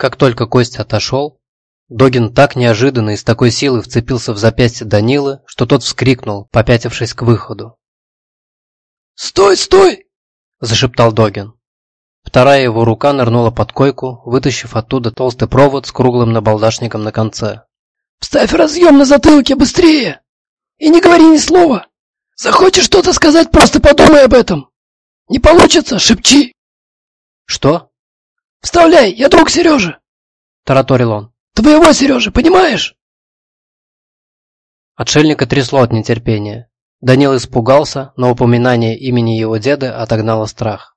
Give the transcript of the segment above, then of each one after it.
Как только Костя отошел, Догин так неожиданно и с такой силой вцепился в запястье Данилы, что тот вскрикнул, попятившись к выходу. «Стой, стой!» – зашептал Догин. Вторая его рука нырнула под койку, вытащив оттуда толстый провод с круглым набалдашником на конце. «Вставь разъем на затылке быстрее! И не говори ни слова! Захочешь что-то сказать, просто подумай об этом! Не получится, шепчи!» «Что?» «Вставляй, я друг Сережи!» – тараторил он. «Твоего Сережи, понимаешь?» Отшельника трясло от нетерпения. Данил испугался, но упоминание имени его деда отогнало страх.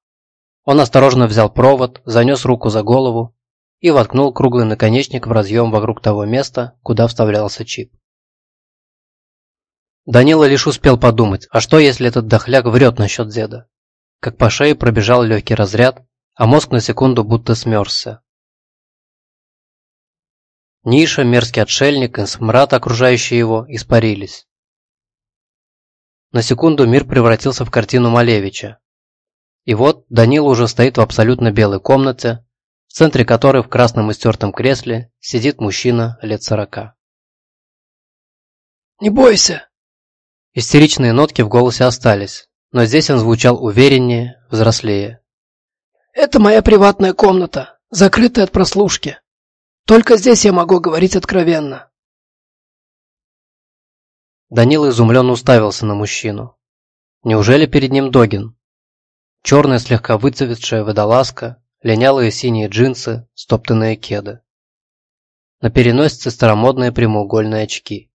Он осторожно взял провод, занес руку за голову и воткнул круглый наконечник в разъем вокруг того места, куда вставлялся чип. Данила лишь успел подумать, а что если этот дохляк врет насчет деда? Как по шее пробежал легкий разряд, а мозг на секунду будто смерзся. Ниша, мерзкий отшельник и смрад, окружающий его, испарились. На секунду мир превратился в картину Малевича. И вот Данила уже стоит в абсолютно белой комнате, в центре которой в красном истертом кресле сидит мужчина лет сорока. «Не бойся!» Истеричные нотки в голосе остались, но здесь он звучал увереннее, взрослее. «Это моя приватная комната, закрытая от прослушки. Только здесь я могу говорить откровенно. Данила изумленно уставился на мужчину. Неужели перед ним Догин? Черная слегка выцветшая водолазка, линялые синие джинсы, стоптанные кеды. На переносице старомодные прямоугольные очки.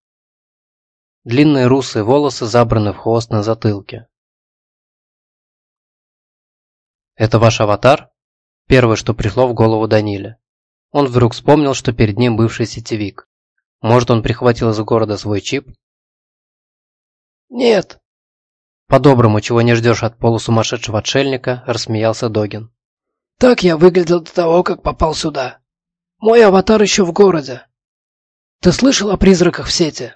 Длинные русые волосы забраны в хвост на затылке. «Это ваш аватар?» Первое, что пришло в голову Даниле. Он вдруг вспомнил, что перед ним бывший сетевик. Может, он прихватил из города свой чип «Нет». По-доброму, чего не ждешь от полусумасшедшего отшельника, рассмеялся Догин. «Так я выглядел до того, как попал сюда. Мой аватар еще в городе. Ты слышал о призраках в сети?»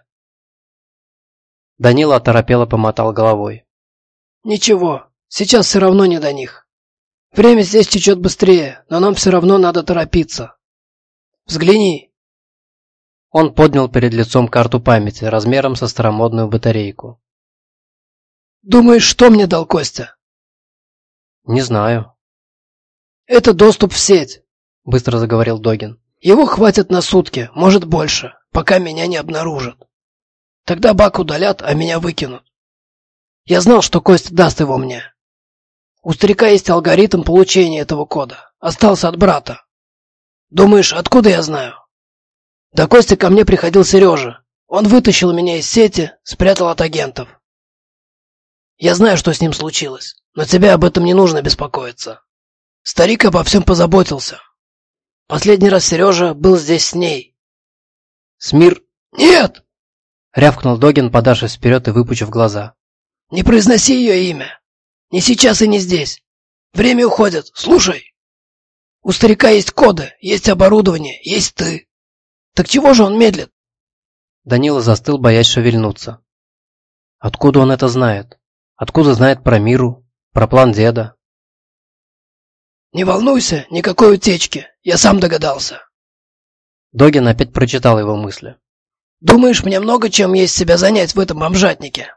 Данила оторопело помотал головой. «Ничего, сейчас все равно не до них. Время здесь течет быстрее, но нам все равно надо торопиться. Взгляни!» Он поднял перед лицом карту памяти размером со старомодную батарейку. «Думаешь, что мне дал Костя?» «Не знаю». «Это доступ в сеть», — быстро заговорил Догин. «Его хватит на сутки, может больше, пока меня не обнаружат. Тогда бак удалят, а меня выкинут. Я знал, что Костя даст его мне. У старика есть алгоритм получения этого кода. Остался от брата. Думаешь, откуда я знаю?» До Кости ко мне приходил Сережа. Он вытащил меня из сети, спрятал от агентов. Я знаю, что с ним случилось, но тебе об этом не нужно беспокоиться. Старик обо всем позаботился. Последний раз Сережа был здесь с ней. Смир... Нет! Рявкнул Догин, подавшись вперед и выпучив глаза. Не произноси ее имя. Не сейчас и не здесь. Время уходит. Слушай. У старика есть коды, есть оборудование, есть ты. Так чего же он медлит? Данила застыл, боясь шевельнуться. Откуда он это знает? Откуда знает про Миру, про план деда? Не волнуйся, никакой утечки, я сам догадался. Догин опять прочитал его мысли. Думаешь, мне много чем есть себя занять в этом бомжатнике?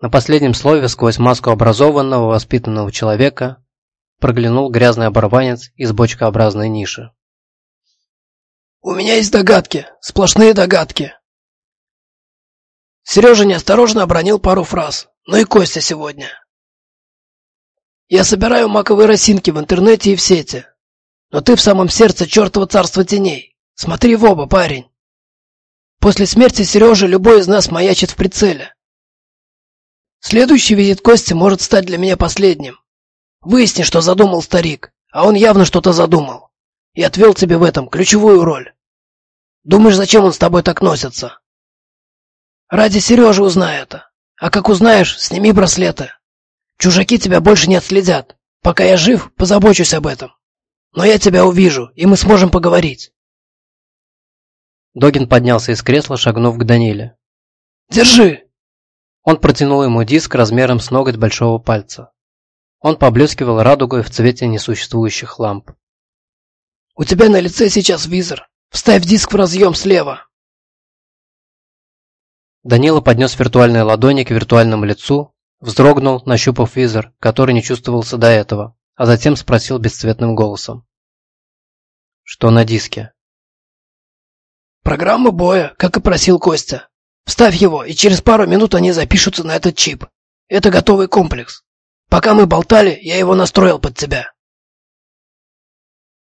На последнем слове сквозь маску образованного, воспитанного человека проглянул грязный оборванец из бочкообразной ниши. У меня есть догадки, сплошные догадки. Сережа неосторожно обронил пару фраз. Ну и Костя сегодня. Я собираю маковые росинки в интернете и в сети. Но ты в самом сердце чертова царства теней. Смотри в оба, парень. После смерти Сережи любой из нас маячит в прицеле. Следующий визит Кости может стать для меня последним. Выясни, что задумал старик, а он явно что-то задумал. И отвел тебе в этом ключевую роль. Думаешь, зачем он с тобой так носится? Ради Сережи узнай это. А как узнаешь, сними браслеты. Чужаки тебя больше не отследят. Пока я жив, позабочусь об этом. Но я тебя увижу, и мы сможем поговорить. Догин поднялся из кресла, шагнув к Даниле. «Держи!» Он протянул ему диск размером с ноготь большого пальца. Он поблескивал радугой в цвете несуществующих ламп. У тебя на лице сейчас визор. Вставь диск в разъем слева. Данила поднес виртуальные ладони к виртуальному лицу, вздрогнул, нащупав визор, который не чувствовался до этого, а затем спросил бесцветным голосом. «Что на диске?» «Программа боя, как и просил Костя. Вставь его, и через пару минут они запишутся на этот чип. Это готовый комплекс. Пока мы болтали, я его настроил под тебя».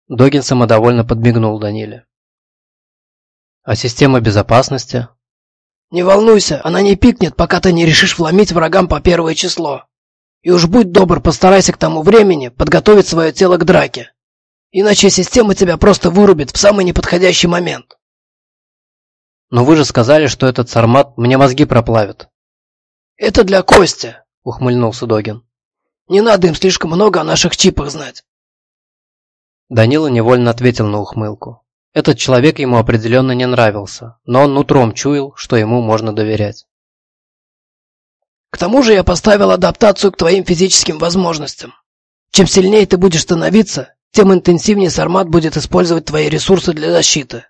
Догин самодовольно подмигнул Даниле. «А система безопасности?» Не волнуйся, она не пикнет, пока ты не решишь вломить врагам по первое число. И уж будь добр, постарайся к тому времени подготовить свое тело к драке. Иначе система тебя просто вырубит в самый неподходящий момент. Но вы же сказали, что этот сармат мне мозги проплавит. Это для Кости, ухмыльнулся Догин. Не надо им слишком много о наших чипах знать. Данила невольно ответил на ухмылку. Этот человек ему определенно не нравился, но он нутром чуял, что ему можно доверять. К тому же я поставил адаптацию к твоим физическим возможностям. Чем сильнее ты будешь становиться, тем интенсивнее Сармат будет использовать твои ресурсы для защиты.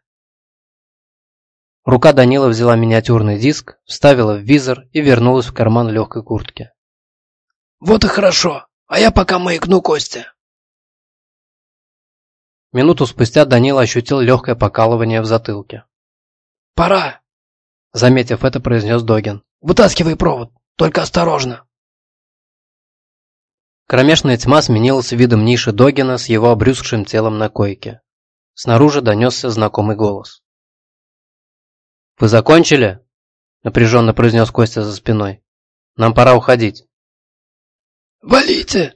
Рука Данила взяла миниатюрный диск, вставила в визор и вернулась в карман легкой куртки. «Вот и хорошо, а я пока маякну Костя». Минуту спустя Данила ощутил легкое покалывание в затылке. «Пора!» Заметив это, произнес Догин. «Вытаскивай провод, только осторожно!» Кромешная тьма сменилась видом ниши Догина с его обрюзгшим телом на койке. Снаружи донесся знакомый голос. «Вы закончили?» – напряженно произнес Костя за спиной. «Нам пора уходить». «Валите!»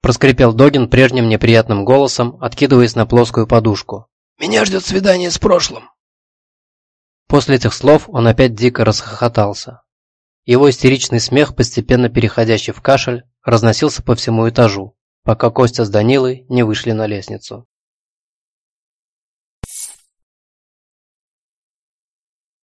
Проскрипел Догин прежним неприятным голосом, откидываясь на плоскую подушку. «Меня ждет свидание с прошлым». После этих слов он опять дико расхохотался. Его истеричный смех, постепенно переходящий в кашель, разносился по всему этажу, пока Костя с Данилой не вышли на лестницу.